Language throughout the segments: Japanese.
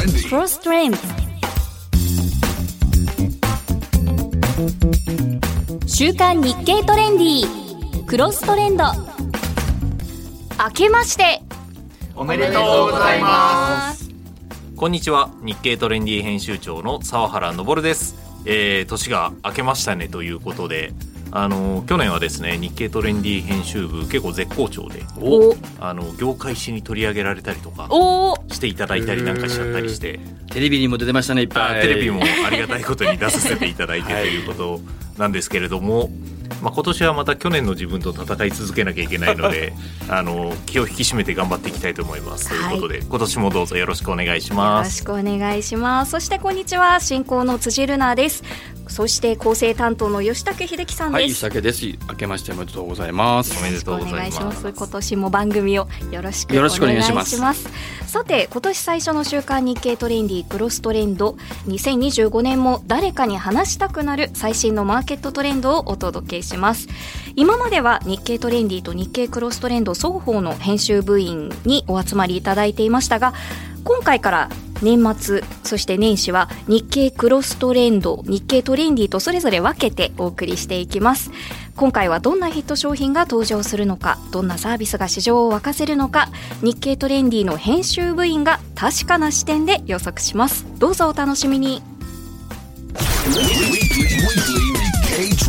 Cross Trend 週刊日経トレンディクロストレンド。明けまして。おめでとうございます。こんにちは。日経トレンディ編集長の沢原昇です、えー、年が明けましたねということであの去年はですね日経トレンディ編集部結構絶好調でお。あの業界誌に取り上げられたりとかお。していただいたりなんかしちゃったりして。テレビにも出てましたねいっぱい。あテレビもありがたいことに出させていただいてということなんですけれども、まあ、今年はまた去年の自分と戦い続けなきゃいけないので あの気を引き締めて頑張っていきたいと思います、ということで今年もどうぞよろしくお願いしよます。ろしくお願いします。そしてこんにちは進行の辻るなです。そして構成担当の吉武秀樹さんはいです、酒です。明けましておめでとうございます。おめでとうごお願いざいます。します。今年も番組をよろしくよろしくお願いしおます。さて今年最初の週刊日経トレンディクロストレンド。2025年も誰かに話したくなる最新のマーケケットトレンドをお届けします。今までは日経トレンディと日経クロストレンド双方の編集部員にお集まりいただいていましたが今回から年末そして年始は日経クロストレンド日経トレンディとそれぞれ分けてお送りしていきます。今回はどんなヒット商品が登場するのかどんなサービスが市場を沸かせるのか日経トレンディの編集部員が確かな視点で予測します。どうぞお楽しみに。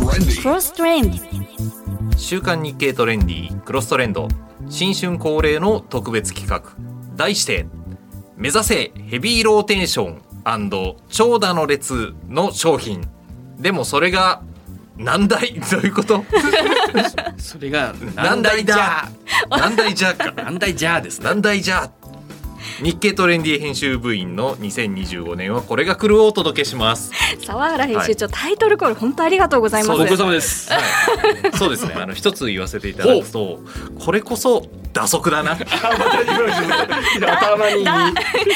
クロストレンド週刊日経トレンディクロストレンド。新春恒例の特別企画。題して目指せヘビーローテーション長蛇の列の商品。でもそれが何台？どういうこと？それが何台だ何台じゃ？か。何台じゃあですね。何台じゃ？日経トレンディ編集部員の2025年はこれが来るをお届けします。沢原編集長、タイトルコール本当ありがとうございます。ご苦労様です。はい、そうですね。あの一つ言わせていただくと、これこそ打足だな。頭に。だ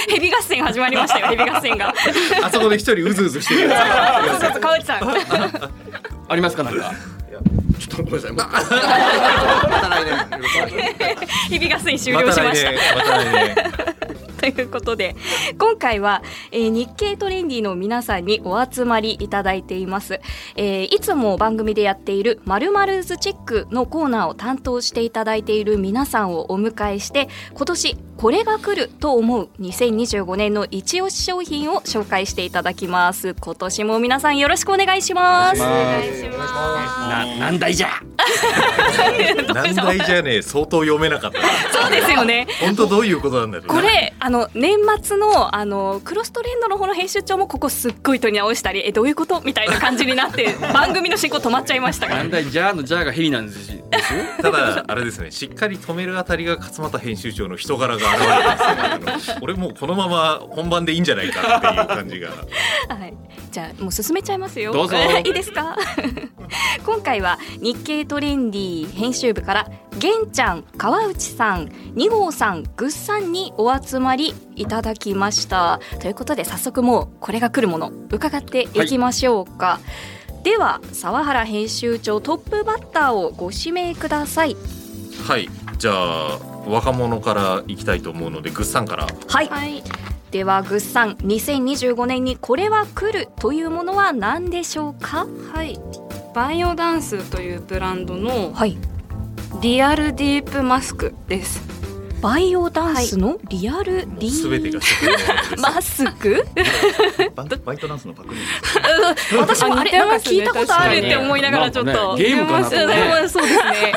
ヘビ合戦始まりましたよヘビ合戦が。あそこで一人うずうずしてる川内さん。ありますかなんか？ごめんなさい。まヘビ合戦終ま了したました来年。また来年。ということで今回は、えー日経トレンディの皆さんにお集まりいただいています、えーいつも番組でやっている「まるズチェック」のコーナーを担当していただいている皆さんをお迎えして今年これが来ると思う2025年の一押し商品を紹介していただきます。今年も皆さんよろしくお願いします。おお願いします。な何台じゃ。何台じゃねえ。相当読めなかった。そうですよね。本当どういうことなんだろう。こ。れあの年末のあのクロストレンドの方の編集長もここすっごい取り直したりえどういうこと？みたいな感じになって 番組の進行止まっちゃいましたから。何台じゃあのじゃあがヘリなんですよ。ただあれですね。しっかり止めるあたりが勝俣編集長の人柄が現れてます。俺もうこのまま本番でいいんじゃないかっていう感じが。はい、じゃあもう進めちゃいますよ。どうぞ。いいですか？今回は日経トレンディ編集部から玄ちゃん川内さん二号さんぐっさんにお集まりいただきました。ということで早速もうこれが来るもの伺っていきましょうか、では沢原編集長トップバッターをご指名ください。はい。じゃあ若者からいきたいと思うのでグッさんから。はい、はい、ではぐっさん2025年にこれは来るというものは何でしょうか？はい、バイオダンスというブランドのはい。リアルディープマスクです。バイオダンスのリアル D、すべてが。マスク？バイトダンスのパクリ私もあれなんか聞いたことあるって思いながらちょっと、ねゲームかなと思ってうんそうですね。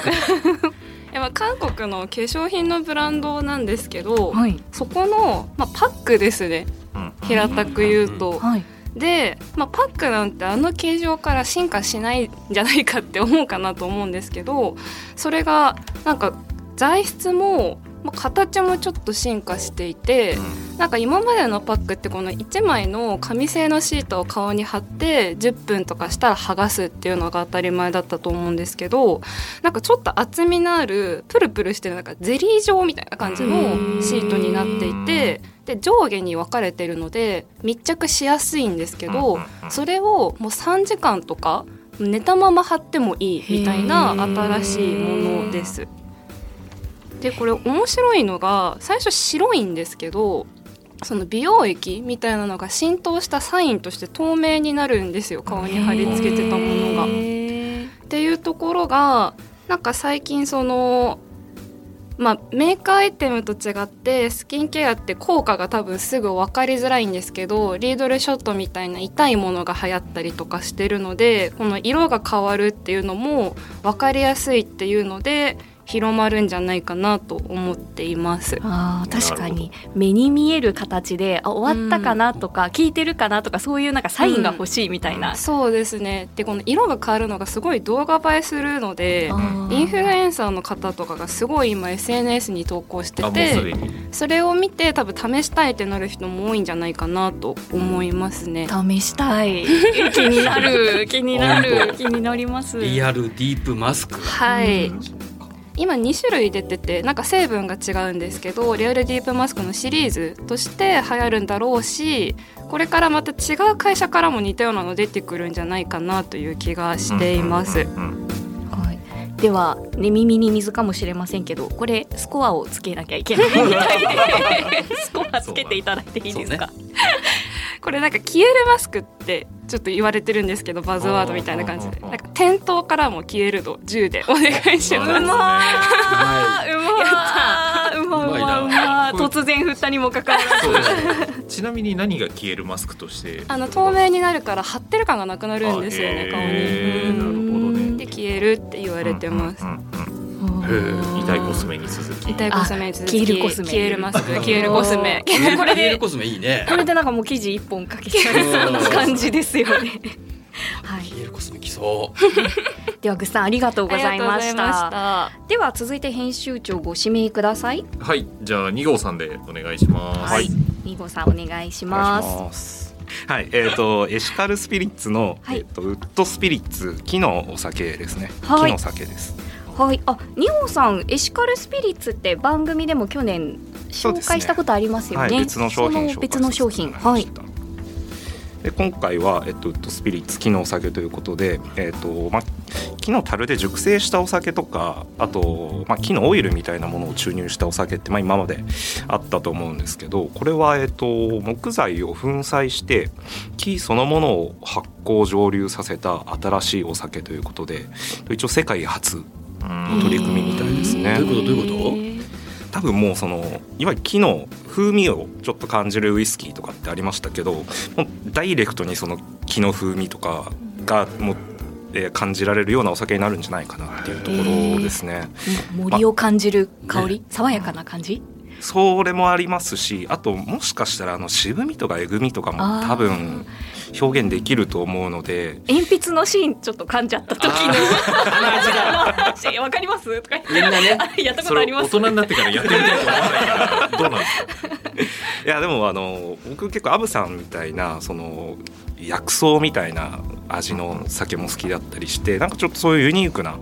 やっぱ韓国の化粧品のブランドなんですけど、はい。そこの、まあ、パックですね。うん。平たく言うと。はい。で、まあ、パックなんてあの形状から進化しないんじゃないかって思うかなと思うんですけどそれがなんか材質も、まあ、形もちょっと進化していて、なんか今までのパックってこの1枚の紙製のシートを顔に貼って10分とかしたら剥がすっていうのが当たり前だったと思うんですけどなんかちょっと厚みのあるプルプルしてるなんかゼリー状みたいな感じのシートになっていてで上下に分かれてるので密着しやすいんですけうんどうんうん。それをもう3時間とか寝たまま貼ってもいいみたいな新しいものです。でこれ面白いのが最初白いんですけどその美容液みたいなのが浸透したサインとして透明になるんですよ顔に貼り付けてたものが。っていうところがなんか最近そのまあ、メーカーアイテムと違ってスキンケアって効果が多分すぐ分かりづらいんですけどリードルショットみたいな痛いものが流行ったりとかしてるのでこの色が変わるっていうのも分かりやすいっていうので広まるんじゃないかなと思っています。あー確かに。目に見える形であ終わったかなとか、聞いてるかなとかそういうなんかサインが欲しいみたいな、そうですね。でこの色が変わるのがすごい動画映えするのでインフルエンサーの方とかがすごい今 SNS に投稿しててに。それを見て多分試したいってなる人も多いんじゃないかなと思いますね。試したい。気になる。気になる。気になります。リアルディープマスク。はい、うん今2種類出ててなんか成分が違うんですけどリアルディープマスクのシリーズとして流行るんだろうしこれからまた違う会社からも似たようなの出てくるんじゃないかなという気がしています。うんうんうんはい、では、ね、耳に水かもしれませんけどこれスコアをつけなきゃいけないみたいで。スコアつけていただいていいですか、これなんか消えるマスクってちょっと言われてるんですけどバズワードみたいな感じで。なんか店頭からも消える度10でお願いしうます。まー。うまー。うまうまうま突然振ったにもかかわらずそうですねちなみに何が消えるマスクとしてあの透明になるから貼ってる感がなくなるんですよねあ顔に。なるほどねで消えるって言われてます。うんうんうんへー痛いコスメに続き。痛いコスメ続き。消えるコスメ。消えるマスク。消えるコスメ。これで消えるコスメいいね。これでなんかもう記事一本書けちゃいそう。な感じですよねはい消えるコスメ来そう。ではぐっさんありがとうございました。では続いて編集長ご指名ください。はい。じゃあ2号さんでお願いします。はい。二号さんお願いします。す。はい、えっ、とエシカルスピリッツの、はい。えっ、とウッドスピリッツ木のお酒ですね。はい。木の酒です。はい、あ、二号さん、エシカルスピリッツって番組でも去年紹介したことありますよね。はい、別の商品その別の商品、はい。で今回は、えっと、スピリッツ木のお酒ということで、えっとまあ、木の樽で熟成したお酒とかあと、まあ、木のオイルみたいなものを注入したお酒って、まあ、今まであったと思うんですけどこれは、えっと、木材を粉砕して木そのものを発酵蒸留させた新しいお酒ということで一応世界初うん取り組みみたいですね。どういうこと？どういうこと？多分もうそのいわゆる木の風味をちょっと感じるウイスキーとかってありましたけどもうダイレクトにその木の風味とかがもう、えー感じられるようなお酒になるんじゃないかなっていうところですね。森を感じる香り、爽やかな感じ？それもありますしあともしかしたらあの渋みとかえぐみとかも多分表現できると思うので。鉛筆のシーンちょっと噛んじゃった時の あの話わかります？とかみんなね あやったことあります？人になってからやってみたいと思わないからどうなんですかいやでもあの僕結構アブさんみたいなその薬草みたいな味の酒も好きだったりしてなんかちょっとそういうユニークな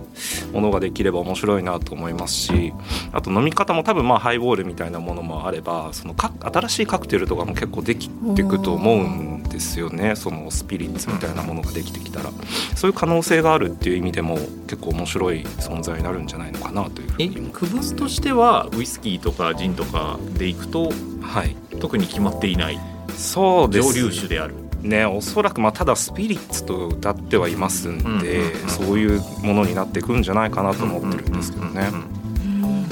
ものができれば面白いなと思いますしあと飲み方も多分まあハイボールみたいなものもあればそのか新しいカクテルとかも結構できてくと思うんですよね。そのスピリッツみたいなものができてきたら。そういう可能性があるっていう意味でも結構面白い存在になるんじゃないのかなというふうえに思い区分としてはウイスキーとかジンとかでいくとはい。特に決まっていない。そうです。蒸留酒であるねおそらくまあただスピリッツと歌ってはいますんで、うんうんうんそういうものになっていくんじゃないかなと思ってるんですけどね、うん。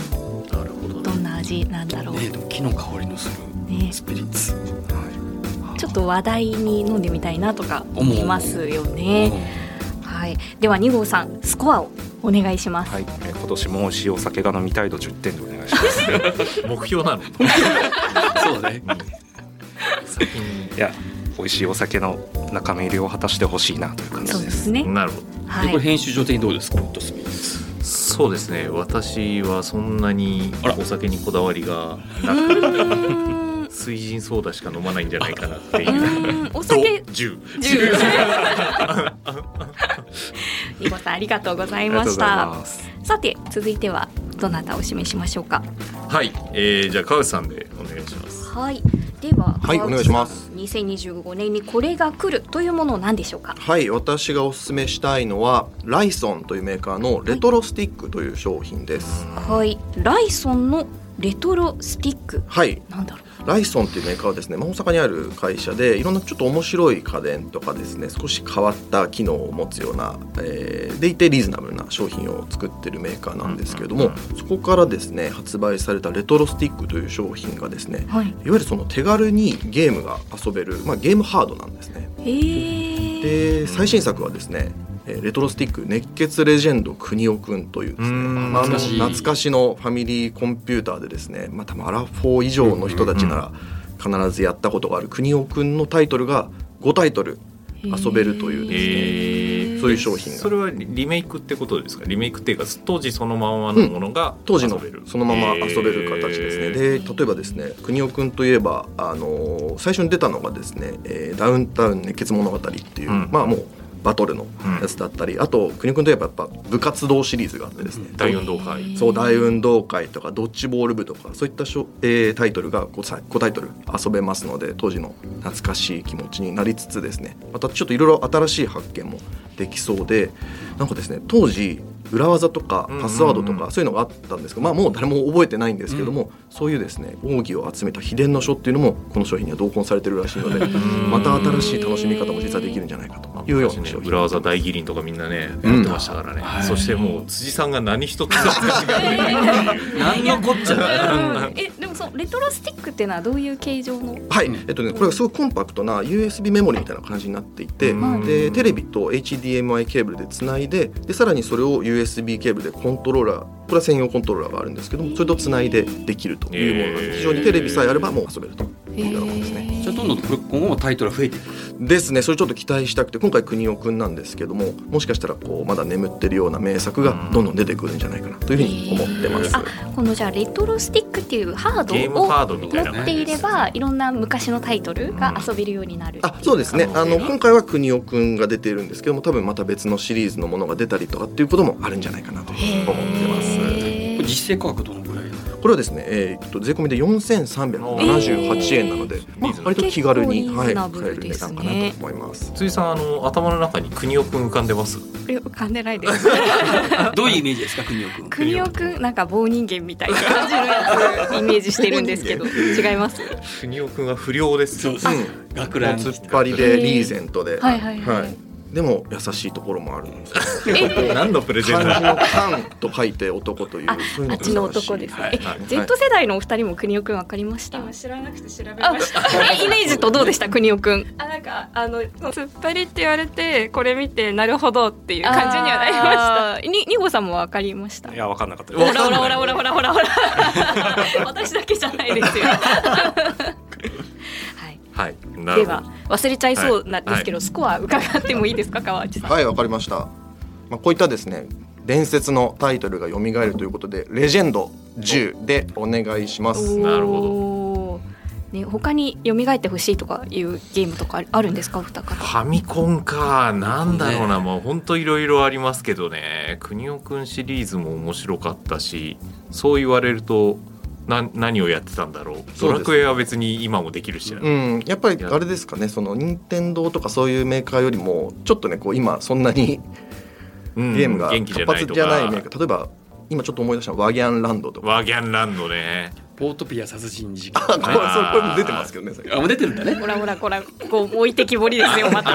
なるほどどんな味なんだろう、ねでも木の香りのするね。スピリッツ。ちょっと話題に飲んでみたいなとか思いますよね。はい、では2号さんスコアをお願いします。はい、えー今年も美味しいお酒が飲みたいと10点でお願いします。目標なの？そうだね先に。いや美味しいお酒の中身入りを果たしてほしいなという感じでですすね。なるほど。はい。でこれ。編集上的にどうですか？そうですね。私はそんなにお酒にこだわりがうなくーん。水人ソーダしか飲まないんじゃないかなっていう。うお酒。と10 10 2号さんありがとうございありがとうございました。さて続いてはどなたを指名しましょうか？はい、えー、じゃあ川内さんでお願いしますはい。でははいお願いします。2025年にこれが来るというものは何でしょうか？はい私がおすすめしたいのはライソンというメーカーのレトロスティックという商品です、はい。ライソンのレトロスティック。はい。なんだろう。ライソンっていうメーカーはですね、まあ、大阪にある会社でいろんなちょっと面白い家電とかですね少し変わった機能を持つような、えーでいてリーズナブルな商品を作ってるメーカーなんですけれども、そこからですね発売されたレトロスティックという商品がですねはい。いわゆるその手軽にゲームが遊べる、まあ、ゲームハードなんですね。で最新作はですねえーレトロスティック熱血レジェンド国尾くんというですね懐かしい。懐かしのファミリーコンピューターでですね、まあ、多分アラフォー以上の人たちなら必ずやったことがある国尾くんのタイトルが5タイトル遊べるというですねえそういう商品が。それはリリメイクってことですか？リメイクっていうか当時そのままのものが当時の遊べる。そのまま遊べる形ですね、で例えばですね国尾くんといえば、あのー最初に出たのがですね、えーダウンタウン熱血物語っていう、うん。まあもうバトルのやつだったり、あと国尾くんといえばやっぱ部活動シリーズがあってですね、大運動会。そう大運動会とかドッジボール部とかそういったしょ、えータイトルが 5, さ5タイトル遊べますので当時の懐かしい気持ちになりつつですね。またちょっといろいろ新しい発見もできそうでなんかですね当時裏技とかパスワードとうんうんうんかそういうのがあったんですけど、まあ、もう誰も覚えてないんですけども、そういうですね奥義を集めた秘伝の書っていうのもこの商品には同梱されてるらしいのでまた新しい楽しみ方も実はできるんじゃないかと。いうような商品。裏技大義林とかみんなねうん。やってましたからね、はい。そしてもう辻さんが何一つ 何のこっちゃ。えでもそうレトロスティックっていうのはどういう形状の？はい、えっとね、これがすごいコンパクトな USB メモリみたいな感じになっていて、うん。でテレビと HDMI ケーブルでつないででさらにそれを USB USB ケーブルでコントローラーこれは専用コントローラーがあるんですけどもそれとつないでできるというものなのへー。で非常にテレビさえあればもう遊べると。いうようなものですね。じゃあどんどん今後もタイトルが増えていくですね。それちょっと期待したくて今回国尾くんなんですけどももしかしたらこうまだ眠ってるような名作がどんどん出てくるんじゃないかなというふうに思ってます。あこのじゃあレトロスティックっていうハードをハードみたいな持っていればいろんな昔のタイトルが遊べるようになる、あそうですね。あの今回は国尾くんが出ているんですけども多分また別のシリーズのものが出たりとかっていうこともあるんじゃないかなと思ってます。実勢価格どのぐらいこれはですね、えー、と税込みで4378円なので、まあ、割と気軽に、はい、買える値段かなと思います。辻さんあの頭の中に国尾くん浮かんでます？浮かんでないです。どういうイメージですか国尾君国尾くんなんか棒人間みたいな感じのやつイメージしてるんですけど 違います？国尾くんは不良です。そうそう学ラン突っ張りでリーゼントで、はいはい。はいでも優しいところもあるんですよ。何のプレゼンだ漢字の漢と書いて男という。あそっちの男ですね、はいえはい。Z 世代のお二人も国尾くんわかりました？今知らなくて調べあました。えイメージとどうでした？国尾くん。あなんかあの突っ張りって言われてこれ見てなるほどっていう感じにはなりました。ににごさんもわかりました？いや分かんなかったほらほらほらほらほらほら。私だけじゃないですよはいでは忘れちゃいそうなんですけど、スコア伺ってもいいですか川内さん、はいわかりました。まあこういったですね伝説のタイトルが蘇るということでレジェンド10でお願いします。なるほほど、ね、他に蘇ってほしいとかいうゲームとかあるんですかお二方？ファミコンか。なんだろうな、もう本当いろいろありますけどね。国尾くんシリーズも面白かったしそう言われるとな何をやってたんだろう。ドラクエは別に今もできるしな、うん、やっぱりあれですかね。その任天堂とかそういうメーカーよりもちょっとねこう今そんなにうん。ゲームが元気じ活発ゃないとか。じゃないメーカー。例えば今ちょっと思い出したのはワギャンランドとか。ワギャンランドね。ポートピア殺人事件。これそれこれも出てますけどねあもう出てるんだね。ほらほらほらこう置いてきぼりですよまた。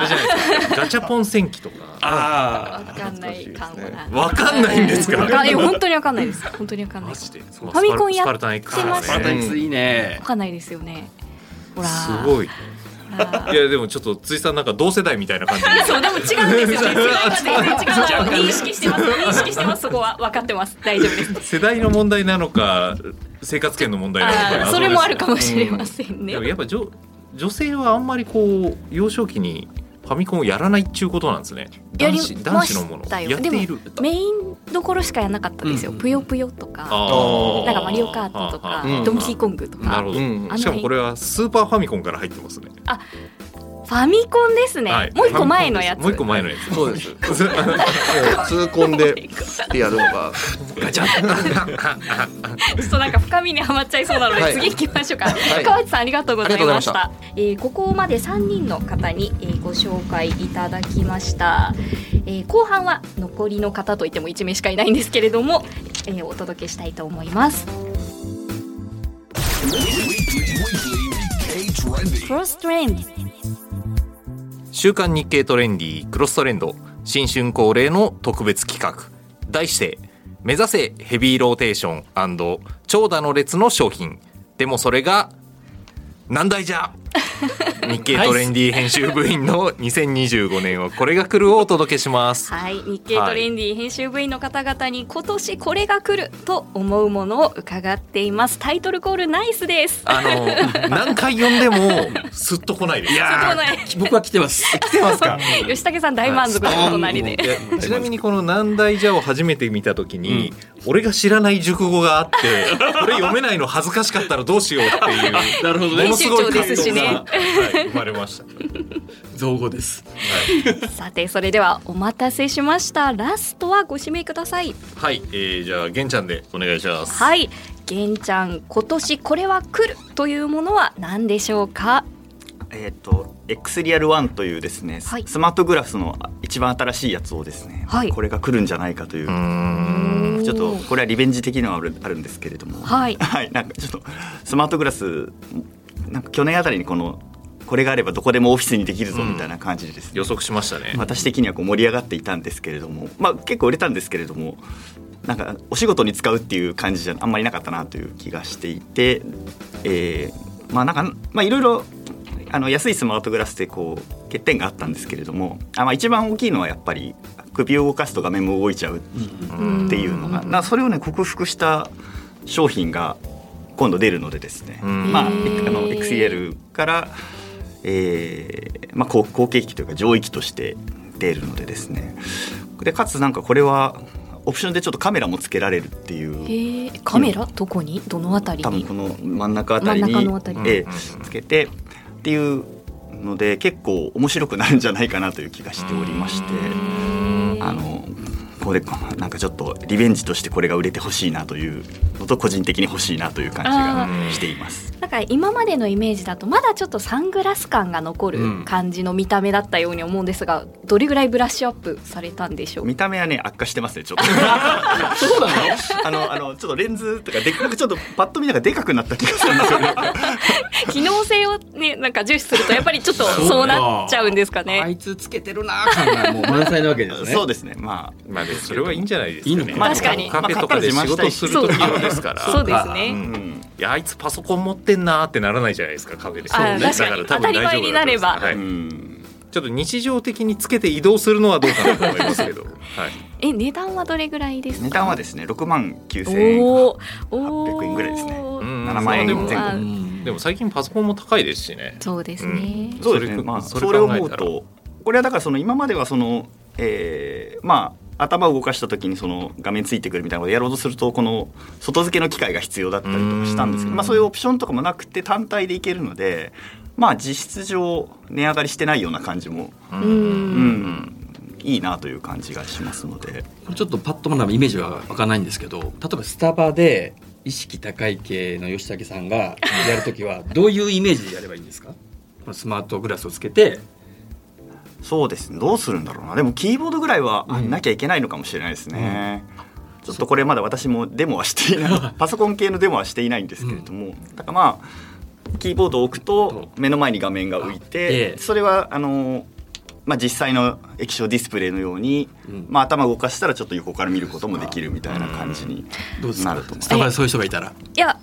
ガチャポン戦記とかあわかんないかもなわかんない。んですかいや本当にわかんないです。本当にわかんない。マジで？ファミコンやってましたあパいいね。わかんないですよね。ほらすごい。いやでもちょっと辻さんなんか同世代みたいな感じで。そうでも違うんですよね。違います全然違う。認識してます。認識してます。そこは分かってます。大丈夫です。世代の問題なのか生活圏の問題なのか。それもあるかももしれませんね。でもやっぱ女女性はあんまりこう幼少期にファミコンをやらないっちゅうことなんですね。男子ま男子のもの。やっている。メインどころしかやらなかったんですよ、うんぷよぷよとか。なんかマリオカートとか、うんドンキーコングとか。なるほど、しかもこれはスーパーファミコンから入ってますねファミコンですね、はい。もう一個前のやつ。もう一個前のやつ。そうです。もう痛恨でってやるのが。ガチャ。ちょっとなんか深みにはまっちゃいそうなので、はい。次行きましょうか、い。川内さんありがとうございました。あえーここまで3人の方に、えーご紹介いただきました、えー後半は残りの方といっても1名しかいないんですけれども、えーお届けしたいと思います.クロストレンド週刊日経トレンディークロストレンド新春恒例の特別企画。題して目指せヘビーローテーション長蛇の列の商品。でもそれが難題じゃ！日経トレンディ編集部員の2025年はこれが来るをお届けします。はい、日経トレンディ編集部員の方々に今年これが来ると思うものを伺っています。タイトルコールナイスです。あの 何回読んでもすっと来ないです。いやすっと来ない。ー僕は来てます。来てますか？吉武さん大満足の隣で、ちなみにこの難題じゃを初めて見た時に、俺が知らない熟語があってこれ読めないの恥ずかしかったらどうしようっていう なるほどね。ものすごい編集長ですしね。葛藤がはい、生まれました、造語です。さてそれではお待たせしました。ラストはご指名ください。はい、えー、じゃあ玄ちゃんでお願いします。はい。玄ちゃん今年これは来るというものは何でしょうか？えっ、と X リアル1というですね、はい。スマートグラスの一番新しいやつをですね、はい。これが来るんじゃないかといううーん。ちょっとこれはリベンジ的なのはあるあるんですけれども。はい。はい、なんかちょっとスマートグラスなんか去年あたりにこのこれがあればどこでもオフィスにできるぞみたいな感じでですね、予測しましたね。私的にはこう盛り上がっていたんですけれども、まあ、結構売れたんですけれどもなんかお仕事に使うっていう感じじゃあんまりなかったなという気がしていて、えーまあなんかまあいろいろあの安いスマートグラスでこう欠点があったんですけれどもあ、まあ、一番大きいのはやっぱり首を動かすと画面も動いちゃうっていうのが、なそれをね克服した商品が今度出るのでですね、うん。まあ、あの XEL から、えーまあ、後後継機というか上位機として出るのでですね。でかつなんかこれはオプションでちょっとカメラもつけられるっていう。カメラ？どこに？どのあたりに？多分この真ん中あたりに真ん中のあたりええうん。つけてっていうので結構面白くなるんじゃないかなという気がしておりましてあのこれなんかちょっとリベンジとしてこれが売れてほしいなというのと個人的に欲しいなという感じがしています。なんか今までのイメージだとまだちょっとサングラス感が残る感じの見た目だったように思うんですが、どれぐらいブラッシュアップされたんでしょう？見た目はね悪化してますねちょっと。そうなの？あのあのちょっとレンズとかでなんかちょっとパッと見なんかでかくなった気がするんですよね。機能性をねなんか重視するとやっぱりちょっとそうなっちゃうんですかあねいつつけてるなー感がもう満載なわけですね。そうですね。まあまあそれはいいんじゃないですかね。いいのか？まあ確かに。カフェとかで仕事する時用ですから。そうですね、うん。いやあいつパソコン持ってんなーってならないじゃないですかカフェで。あー確かにだら多分当たり前になれば。はい。うん。ちょっと日常的につけて移動するのはどうかなと思いますけど、はい、え値段はどれぐらいですか？値段はですね6万9000円おーおー800円ぐらいですね。うん。7万円前後。でも最近パソコンも高いですしね。そうですね、そうですね。それまあそれそれを思うとこれはだからその今まではそのえーまあ頭を動かした時にその画面ついてくるみたいなことをやろうとするとこの外付けの機械が必要だったりとかしたんですけど、うん。まあ、そういうオプションとかもなくて単体でいけるのでまあ実質上値上がりしてないような感じも、ううんん、いいなという感じがしますので。これちょっとパッとまだイメージはわかんないんですけど例えばスタバで意識高い系の吉武さんがやるときはどういうイメージでやればいいんですか？このスマートグラスをつけてそうですね。どうするんだろうな。でもキーボードぐらいはうん。なきゃいけないのかもしれないですね、ちょっとこれまだ私もデモはしていない。パソコン系のデモはしていないんですけれども、だからまあキーボードを置くと目の前に画面が浮いえてえそれはあのまあ、実際の液晶ディスプレイのように、うん。まあ、頭を動かしたらちょっと横から見ることもできるみたいな感じにどうですか？なると思いますスタバでそういう人がいたら。いや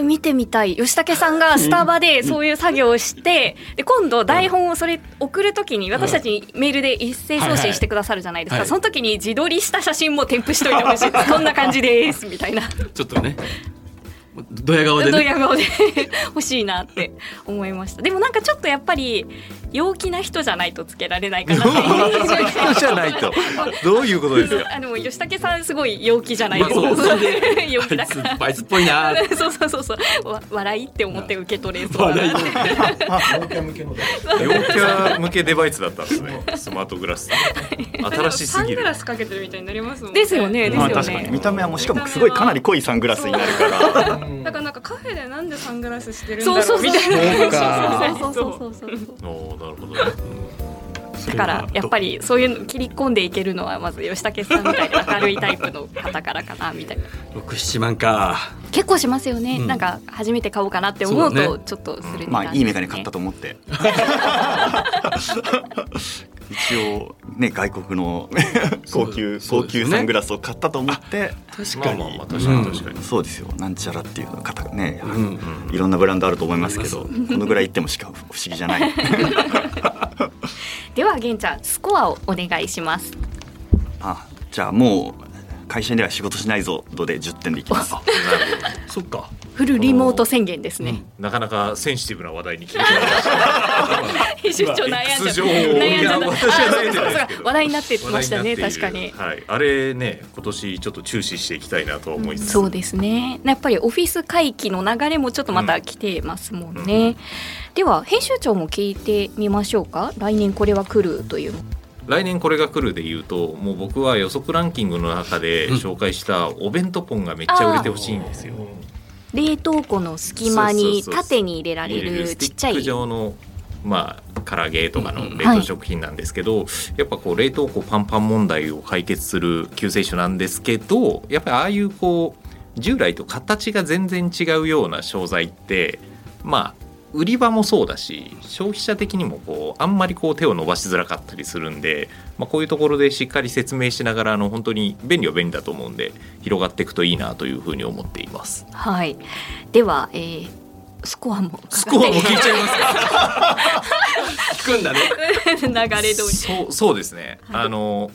見てみたい。吉武さんがスタバでそういう作業をしてで今度台本をそれ送るときに私たちにメールで一斉送信してくださるじゃないですか、はいはい。その時に自撮りした写真も添付しといてほしい。こんな感じです。みたいな。ちょっとねドヤ顔でね。ドヤ顔で。欲しいなって思いました。でもなんかちょっとやっぱり陽気な人じゃないとつけられないかなっていう。イメージじゃないと。どういうことですか？あでも吉武さんすごい陽気じゃないです。か、まあそう 陽気だから。つあいつっぽいな。ー そうそうそうそう。わ笑いって思って受け取れそうだ笑いな陽キャ向けデバイスだったんですね。スマートグラス。新しすぎる。サングラスかけてるみたいになりますもんですよねですまあ、よ確かに見ねた目はもうしかもすごいかなり濃いサングラスになるからだからなんかカフェでなんでサングラスしてるんだろそうそううそう。みたいな。そうかそうそう。そうそうそうおーなるほどねだからやっぱりそういうの切り込んでいけるのはまず吉武さんみたいな明るいタイプの方からかなみたいな。六七万か。結構しますよね、うん。なんか初めて買おうかなって思うとちょっとする値まあ段いいメガネ買ったとと思って 一応ね外国の 高級高級サングラスを買ったと思って。確まあまあまあ確かに確かに、そうですよ。なんちゃらっていう方がね、うん。いろんなブランドあると思いますけどこのぐらい言ってもしか不思議じゃない。では玄ちゃんスコアをお願いします。あじゃあもう会社では仕事しないぞ度で10点でいきます。そっか。フルリモート宣言ですね。なかなかセンシティブな話題に切り替わりま編集長悩んじゃ X 情報悩ん話題になってましたね確かに。はい、あれね今年ちょっと注視していきたいなとは思いつつ、そうですね。やっぱりオフィス回帰の流れもちょっとまた来てますもんね、では編集長も聞いてみましょうか。来年これは来るというの来年これが来るで言うともう僕は予測ランキングの中で紹介したお弁当ポンがめっちゃ売れてほしいんですよ。冷凍庫の隙間に縦に入れられるちっちゃい。ック状のまあ唐揚げとかの冷凍食品なんですけど、やっぱこう冷凍庫パンパン問題を解決する救世主なんですけどやっぱりああいうこう従来と形が全然違うような商材ってまあ売り場もそうだし消費者的にもこうあんまりこう手を伸ばしづらかったりするんで、まあ、こういうところでしっかり説明しながらあの本当に便利は便利だと思うんで広がっていくといいなというふうに思っています。はい。では、えースコアもスコアも聞いちゃいますか？聞くんだね。流れ通り。そうそうですね、あの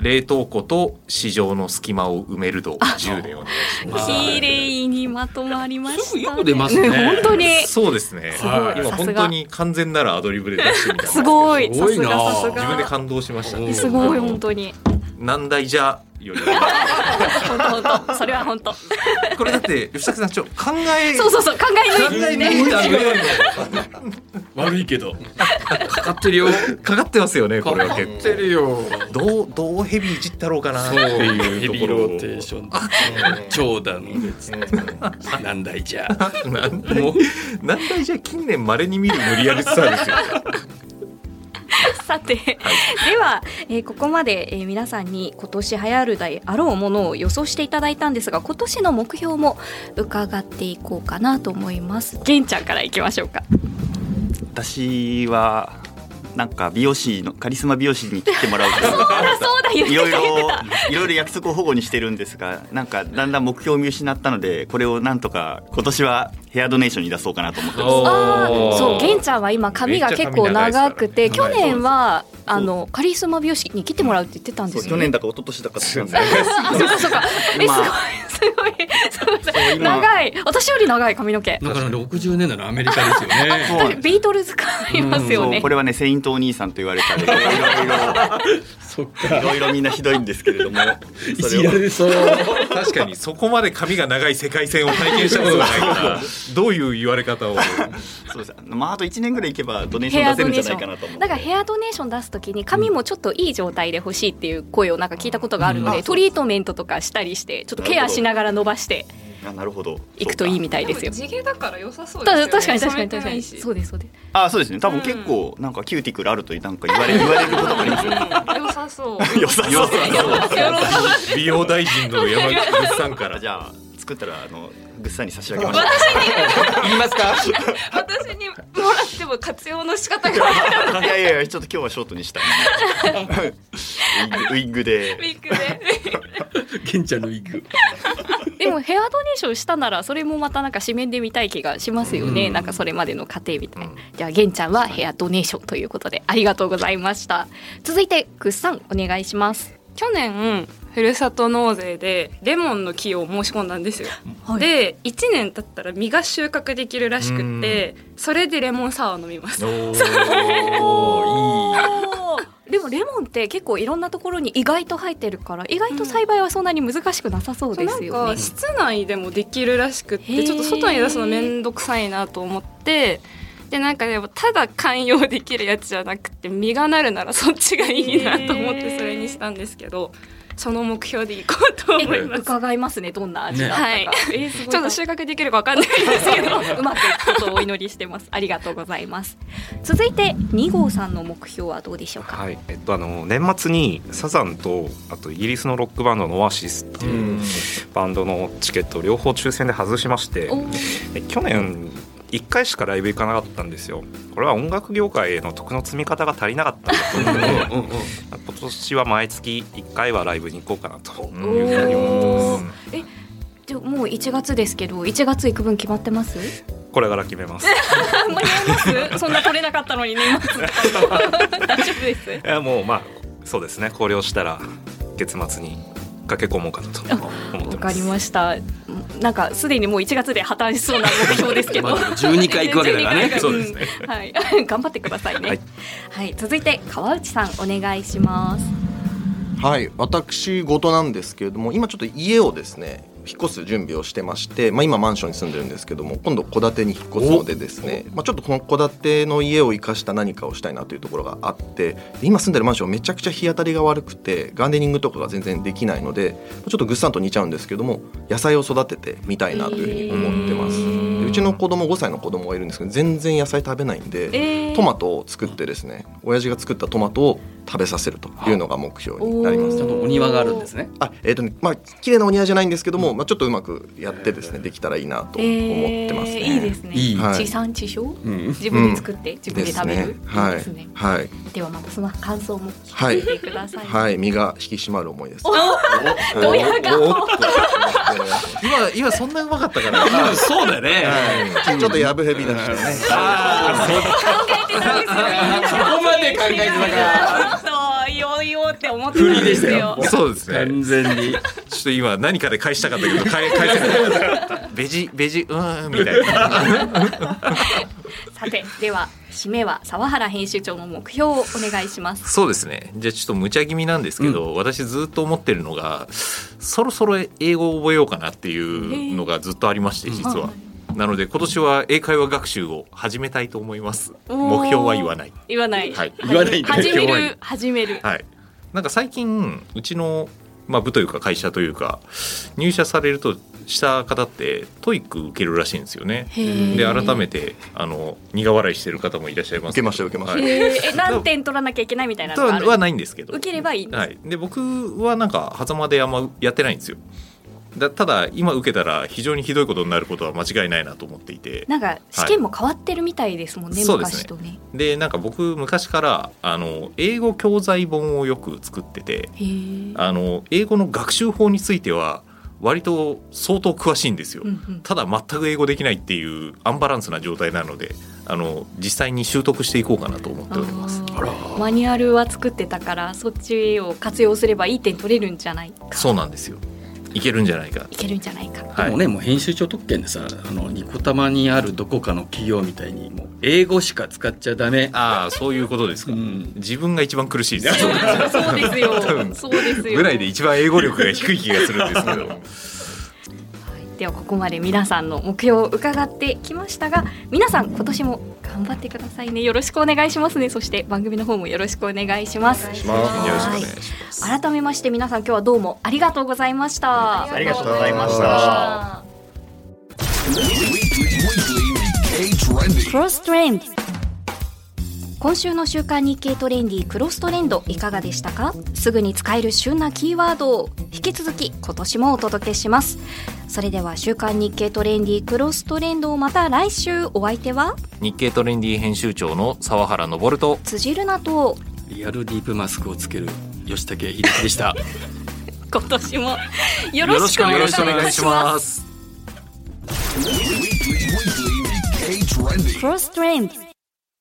冷凍庫と市場の隙間を埋める度10でお願い。します。綺麗にまとまりましたね。よく出ますね。本当に。そうですね。すごい。今本当に完全ならアドリブで出してみたすごいさすすごい。ながさす自分でが感動しました。ね。すごい本当に。難題じゃより本当本当。それは本当。これだって吉崎さんちょ考えそうそうそう考え考抜いてえ抜いた悪いけど。かかってるよ。かかってますよねこれは結かかってるよ。構どうどうヘビいじったろうかな。ってそう。いうヘところをビーローテーション。長蛇の列。なん。だいじゃ。なんもう。難題じゃ？近年まれに見る無理やりさですよ。ね。さて、では、えーここまで、えー皆さんに今年流行るであろうものを予想していただいたんですが今年の目標も伺っていこうかなと思います。玄ちゃんからいきましょうか。私はなんか美容師のカリスマ美容師に来てもらうと いろいろいろいろ約束を保護にしてるんですがなんかだんだん目標を見失ったのでこれをなんとか今年はヘアドネーションに出そうかなと思ってます。あーそう玄ちゃんは今髪が結構長くてね年はあのカリスマ美容師に来てもらうって言ってたんですよね。去年だか一昨年だかそう。かそう。かえすごいまあ。すごいすごい。長い。私より長い髪の毛。だから60年代のアメリカですよね。ビートルズ感ありますよね。これはねセイントお兄さんと言われたりいろい そっろいろいろみんなひどいんですけれども。れをじられそう。確かにそこまで髪が長い世界線を体験したことがないからどういう言われ方を。そうです。まああと1年ぐらいいけばドネーシヘアョン。出せるんじドネーショゃないかなと思って。ンだからヘアドネーション出すときに髪もちょっといい状態で欲しいっていう声をなんか聞いたことがあるので、トリートメントとかしたりしてちょっとケアしながら伸ばしてあなるほど。いくといいみたたいですよ。地毛だから良さそうですよね。た確かに確かに確かに。そうですそうです。あそうですね。多分結構なんかキューティクルあるとなんか言われ言われることがありますようん。良さそう。良さそう。美容大臣の山口さんから。じゃあ作ったらあのぐっさんに差し上げましょう。言いますか？私にもらっても活用の仕方がい。やいやいやちょっと今日はショートにした ウィッグで。ウィッグでケンちゃんのウィッグでもヘアドネーションしたならそれもまたなんか紙面で見たい気がしますよね、うん。なんかそれまでの過程みたいな、じゃあ玄ちゃんはヘアドネーションということでありがとうございました。続いてくっさんお願いします。去年ふるさと納税でレモンの木を申し込んだんですよ、はい。で1年経ったら実が収穫できるらしくってそれでレモンサワー飲みます。おーいいでもレモンって結構いろんなところに意外と入ってるから意外と栽培はそんなに難しくなさそうですよねか。室内でもできるらしくってちょっと外に出すの面倒くさいなと思ってでなんかでもただ観葉できるやつじゃなくて実がなるならそっちがいいなと思ってそれにしたんですけどその目標でいこうと思います。伺いますねどんな味だったか、はい。ちょっと収穫できるかわかんないですけど。うまくいくことをお祈りしてますありがとうございます。続いて2号さんの目標はどうでしょうか、はい、えっとあの年末にサザンとあとイギリスのロックバンドのオアシスっていうバンドのチケットを両方抽選で外しまして、去年1回しかライブ行かなかったんですよ。これは音楽業界への徳の積み方が足りなかったんだと思うので今年は毎月1回はライブに行こうかなというおふうに思ってます。えじゃあもう1月ですけど1月行く分決まってます？これから決めます。間に合います？そんな取れなかったのに年末大丈夫です。いやもうまあそうですね。考慮したら月末に駆け込もうかなと思ってわかますりましたなんかすでにもう1月で破綻しそうな目標ですけど。まあ12回行くわけだからね。12回そうですね。ん。はい。頑張ってくださいね。はい。はい、続いて川内さんお願いします。はい。私事なんですけれども今ちょっと家をですね引っ越す準備をしてまして、まあ、今マンションに住んでるんですけども今度戸建てに引っ越すのでですね、まあ、ちょっとこの戸建ての家を生かした何かをしたいなというところがあってで今住んでるマンションめちゃくちゃ日当たりが悪くてガーデニングとかが全然できないのでちょっとぐっさんと似ちゃうんですけども野菜を育ててみたいなというふうに思ってます。でうちの子供5歳の子供がいるんですけど全然野菜食べないんで、えー。トマトを作ってですね親父が作ったトマトを食べさせるというのが目標になります。ちゃんとお庭があるんですね。あえっ、とねまあ綺麗なお庭じゃないんですけども、まあちょっとうまくやってですねできたらいいなと思ってますね。えーいいですね。いい。はい。地産地消、うん。自分で作って自分で食べる？はいいですね。はいではまたその感想もはい聞いてください、はい身が引き締まる思いです。どうや顔今今そんなうまかったからうんそうだよねはいちょっとやぶへびだしたね。そこまで考えてたからそういよいよって思ってたんですよそうですね完全にちょっと今何かで返したかったけど返返せないベジベジうーんみたいなさてでは締めは沢原編集長の目標をお願いします。そうですね。じゃあちょっと無茶気味なんですけど、私ずっと思ってるのがそろそろ英語を覚えようかなっていうのがずっとありまして実は。なので今年は英会話学習を始めたいと思います。目標は言わない。言わない、はい。言わない始める始める。はい。なんか最近うちのまあ部というか会社というか入社されるとした方って TOEIC 受けるらしいんですよね。で改めてあの苦笑いしてる方もいらっしゃいます。受けました受けました。はい。え 何点取らなきゃいけないみたいなとのがある？はないんですけど。受ければいいんです、はい、で僕はなんか狭間であんまやってないんですよ。だただ今受けたら非常にひどいことになることは間違いないなと思っていて。なんか試験も変わってるみたいですもんね、そうですね。昔とねでなんか僕昔からあの英語教材本をよく作っててあの英語の学習法については割と相当詳しいんですよ、うんうん。ただ全く英語できないっていうアンバランスな状態なのであの実際に習得していこうかなと思っております。マニュアルは作ってたからそっちを活用すればいい点取れるんじゃないか。そうなんですよいけるんじゃないか。いけるんじゃないか。はい。でもね、もう編集長特権でさあのニコタマにあるどこかの企業みたいにもう英語しか使っちゃダメ。ああそういうことですか、うん。自分が一番苦しいです。そうですよ。そうですよ。ぐらいで一番英語力が低い気がするんですけど。ではここまで皆さんの目標を伺ってきましたが皆さん今年も頑張ってくださいね。よろしくお願いしますね。そして番組の方もよろしくお願いします。よろしくお願いします。改めまして皆さん今日はどうもありがとうございました。ありがとうございました。クロストレンド今週の週刊日経トレンディクロストレンドいかがでしたか？すぐに使える旬なキーワードを。引き続き今年もお届けします。それでは週刊日経トレンディクロストレンドまた来週。お相手は？日経トレンディ編集長の沢原昇と。辻るなと。リアルディープマスクをつける吉武秀樹でした。今年もよろしくお願いします.クロストレンド